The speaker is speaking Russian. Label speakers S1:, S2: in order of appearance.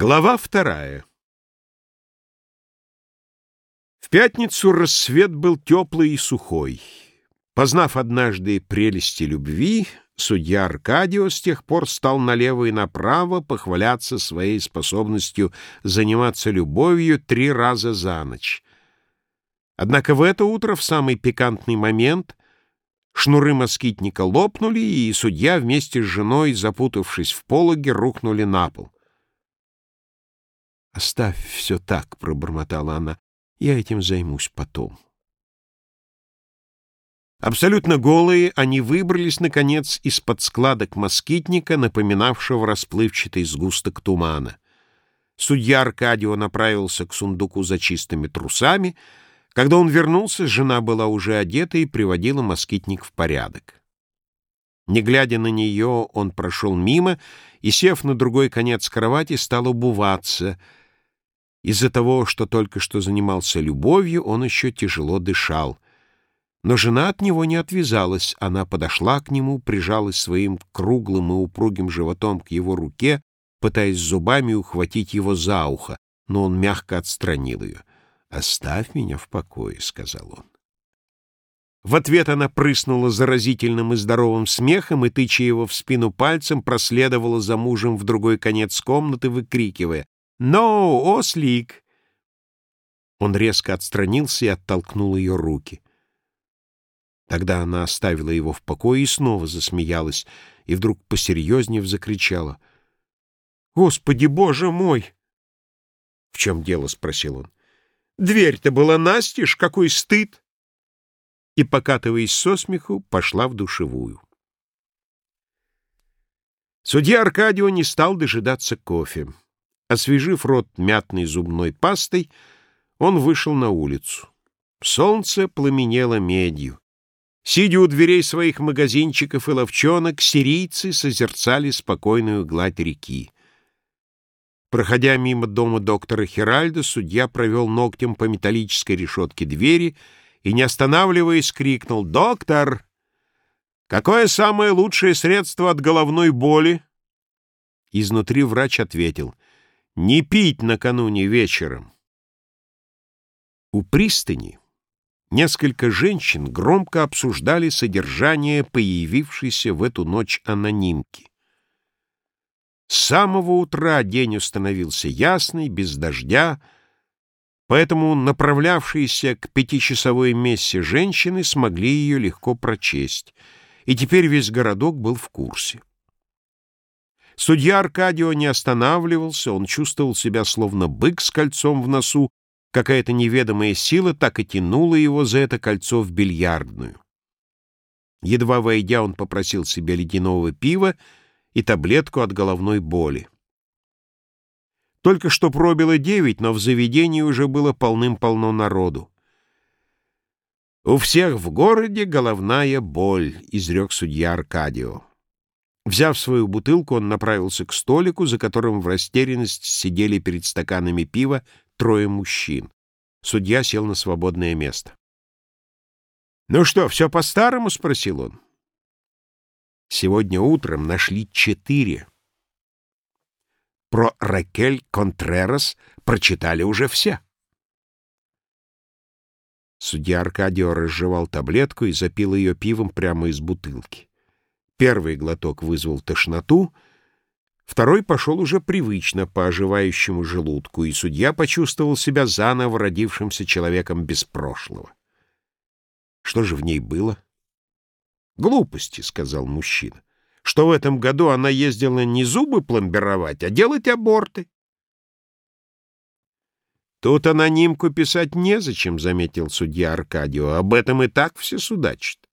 S1: Глава вторая В пятницу рассвет был теплый и сухой. Познав однажды прелести любви, судья Аркадио с тех пор стал налево и направо похваляться своей способностью заниматься любовью три раза за ночь. Однако в это утро, в самый пикантный момент, шнуры москитника лопнули, и судья вместе с женой, запутавшись в пологе, рухнули на пол. «Оставь все так», — пробормотала она. «Я этим займусь потом». Абсолютно голые, они выбрались, наконец, из-под складок москитника, напоминавшего расплывчатый сгусток тумана. Судья Аркадио направился к сундуку за чистыми трусами. Когда он вернулся, жена была уже одета и приводила москитник в порядок. Не глядя на нее, он прошел мимо и, сев на другой конец кровати, стал обуваться — из-за того, что только что занимался любовью, он еще тяжело дышал. Но жена от него не отвязалась. Она подошла к нему, прижалась своим круглым и упругим животом к его руке, пытаясь зубами ухватить его за ухо, но он мягко отстранил ее. «Оставь меня в покое», — сказал он. В ответ она прыснула заразительным и здоровым смехом и, тыча его в спину пальцем, проследовала за мужем в другой конец комнаты, выкрикивая «No, ослик!» Он резко отстранился и оттолкнул ее руки. Тогда она оставила его в покое и снова засмеялась, и вдруг посерьезнее закричала. «Господи, боже мой!» «В чем дело?» — спросил он. «Дверь-то была настежь, какой стыд!» И, покатываясь со смеху, пошла в душевую. Судья Аркадио не стал дожидаться кофе. Освежив рот мятной зубной пастой, он вышел на улицу. Солнце пламенело медью. Сидя у дверей своих магазинчиков и ловчонок, сирийцы созерцали спокойную гладь реки. Проходя мимо дома доктора Хиральда, судья провел ногтем по металлической решетке двери и, не останавливаясь, крикнул «Доктор! Какое самое лучшее средство от головной боли?» Изнутри врач ответил — не пить накануне вечером. У пристани несколько женщин громко обсуждали содержание появившейся в эту ночь анонимки. С самого утра день установился ясный, без дождя, поэтому направлявшиеся к пятичасовой мессе женщины смогли ее легко прочесть, и теперь весь городок был в курсе. Судья Аркадио не останавливался, он чувствовал себя словно бык с кольцом в носу, какая-то неведомая сила так и тянула его за это кольцо в бильярдную. Едва войдя, он попросил себе ледяного пива и таблетку от головной боли. Только что пробило девять, но в заведении уже было полным-полно народу. «У всех в городе головная боль», — изрек судья Аркадио. Взяв свою бутылку, он направился к столику, за которым в растерянности сидели перед стаканами пива трое мужчин. Судья сел на свободное место. «Ну что, все по-старому?» — спросил он. «Сегодня утром нашли четыре. Про Ракель Контрерас прочитали уже все». Судья Аркадио разжевал таблетку и запил ее пивом прямо из бутылки. Первый глоток вызвал тошноту, второй пошел уже привычно по оживающему желудку, и судья почувствовал себя заново родившимся человеком без прошлого. Что же в ней было? «Глупости», — сказал мужчина, — «что в этом году она ездила не зубы пломбировать, а делать аборты». «Тут анонимку писать незачем», — заметил судья Аркадио. «Об этом и так все судачат».